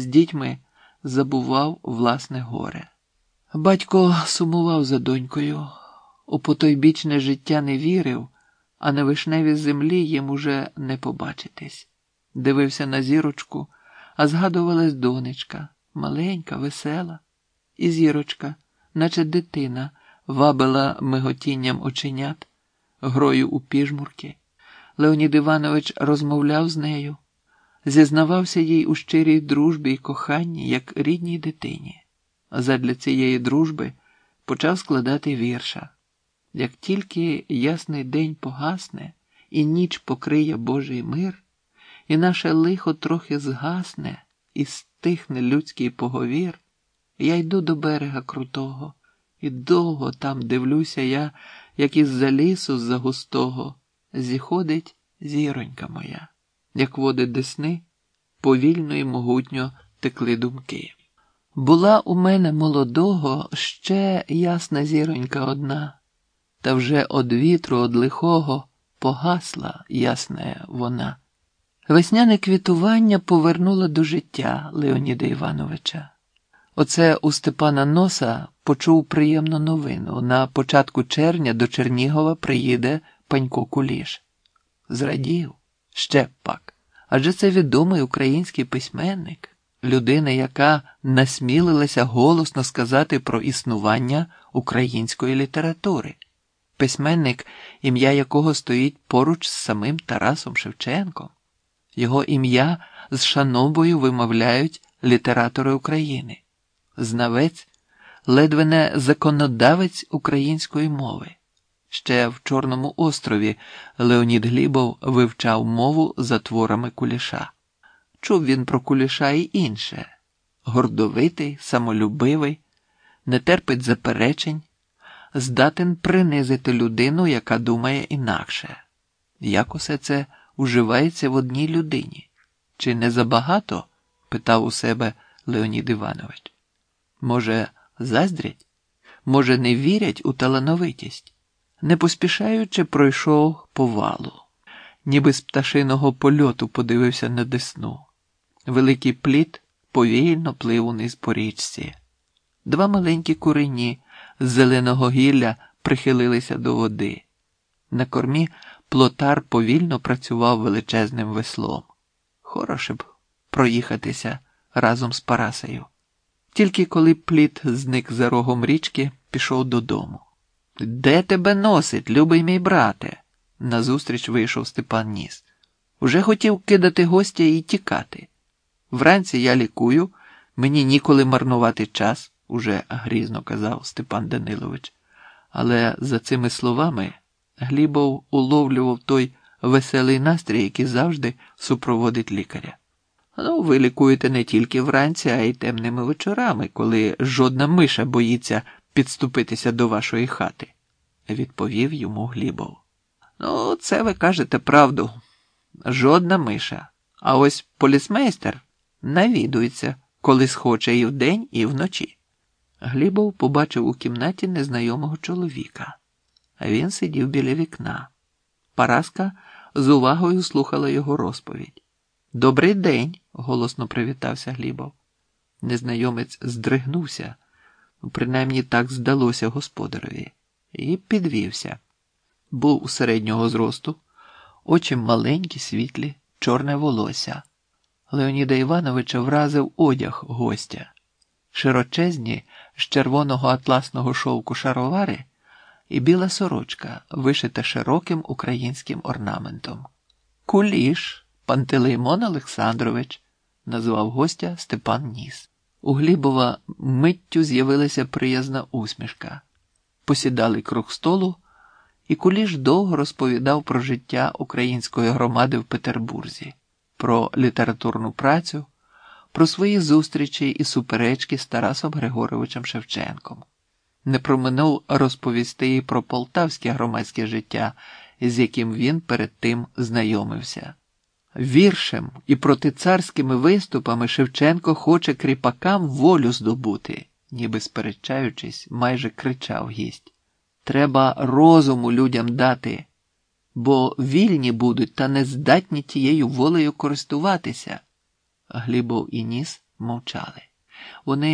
з дітьми забував власне горе. Батько сумував за донькою, у потойбічне життя не вірив, а на вишневій землі їм уже не побачитись. Дивився на зірочку, а згадувалась донечка, маленька, весела, і зірочка, наче дитина, вабила миготінням оченят, грою у піжмурки. Леонід Іванович розмовляв з нею, зізнавався їй у щирій дружбі і коханні, як рідній дитині. Задля цієї дружби почав складати вірша. Як тільки ясний день погасне, і ніч покриє Божий мир, і наше лихо трохи згасне, і стихне людський поговір, я йду до берега крутого, і довго там дивлюся я, як із за лісу з за густого зіходить зіронька моя, як води десни, повільно і могутньо текли думки. Була у мене молодого ще ясна зіронька одна, та вже од вітру, од лихого погасла ясна вона. Весняне квітування повернуло до життя Леоніда Івановича. Оце у Степана Носа почув приємну новину. На початку червня до Чернігова приїде панько Куліш. Зрадів ще пак. Адже це відомий український письменник, людина, яка насмілилася голосно сказати про існування української літератури, письменник, ім'я якого стоїть поруч з самим Тарасом Шевченком. Його ім'я з шанобою вимовляють літератори України, знавець, ледве не законодавець української мови. Ще в Чорному острові Леонід Глібов вивчав мову за творами куліша. Чув він про куліша і інше гордовитий, самолюбивий, не терпить заперечень, здатен принизити людину, яка думає інакше. Як усе це уживається в одній людині? Чи не забагато? питав у себе Леонід Іванович. Може, заздрять? Може, не вірять у талановитість? Не поспішаючи, пройшов по валу, ніби з пташиного польоту подивився на десну. Великий плід повільно плив униз по річці. Два маленькі курені з зеленого гілля прихилилися до води. На кормі плотар повільно працював величезним веслом. Хороше б проїхатися разом з Парасею. Тільки коли плід зник за рогом річки, пішов додому. Де тебе носить, любий мій брате? Назустріч вийшов Степан Ніс. Уже хотів кидати гостя і тікати. Вранці я лікую, мені ніколи марнувати час, уже грізно казав Степан Данилович. Але за цими словами Глібов уловлював той веселий настрій, який завжди супроводить лікаря. Ну, ви лікуєте не тільки вранці, а й темними вечорами, коли жодна миша боїться підступитися до вашої хати, відповів йому Глібов. Ну, це ви кажете правду. Жодна миша. А ось полісмейстер навідується, коли схоче і вдень, і вночі. Глібов побачив у кімнаті незнайомого чоловіка, він сидів біля вікна. Параска з увагою слухала його розповідь. Добрий день, голосно привітався Глібов. Незнайомець здригнувся, принаймні так здалося господареві, і підвівся. Був у середнього зросту, очі маленькі, світлі, чорне волосся. Леоніда Івановича вразив одяг гостя, широчезні з червоного атласного шовку шаровари і біла сорочка, вишита широким українським орнаментом. Куліш, Пантелеймон Олександрович, назвав гостя Степан Ніс. У Глібова миттю з'явилася приязна усмішка. Посідали круг столу, і Куліш довго розповідав про життя української громади в Петербурзі, про літературну працю, про свої зустрічі і суперечки з Тарасом Григоровичем Шевченком. Не проминув розповісти і про полтавське громадське життя, з яким він перед тим знайомився. Віршем і протицарськими виступами Шевченко хоче кріпакам волю здобути, ніби сперечаючись, майже кричав гість. Треба розуму людям дати, бо вільні будуть та не здатні тією волею користуватися. Глібов і ніс мовчали. Вони